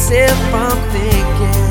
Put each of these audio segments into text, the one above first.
myself from thinking.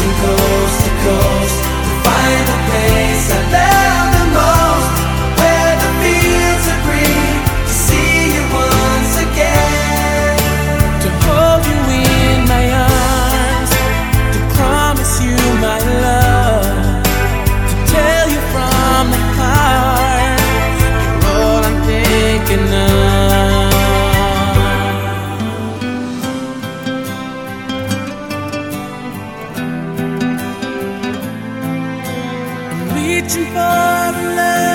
Close coast to coast searching to love.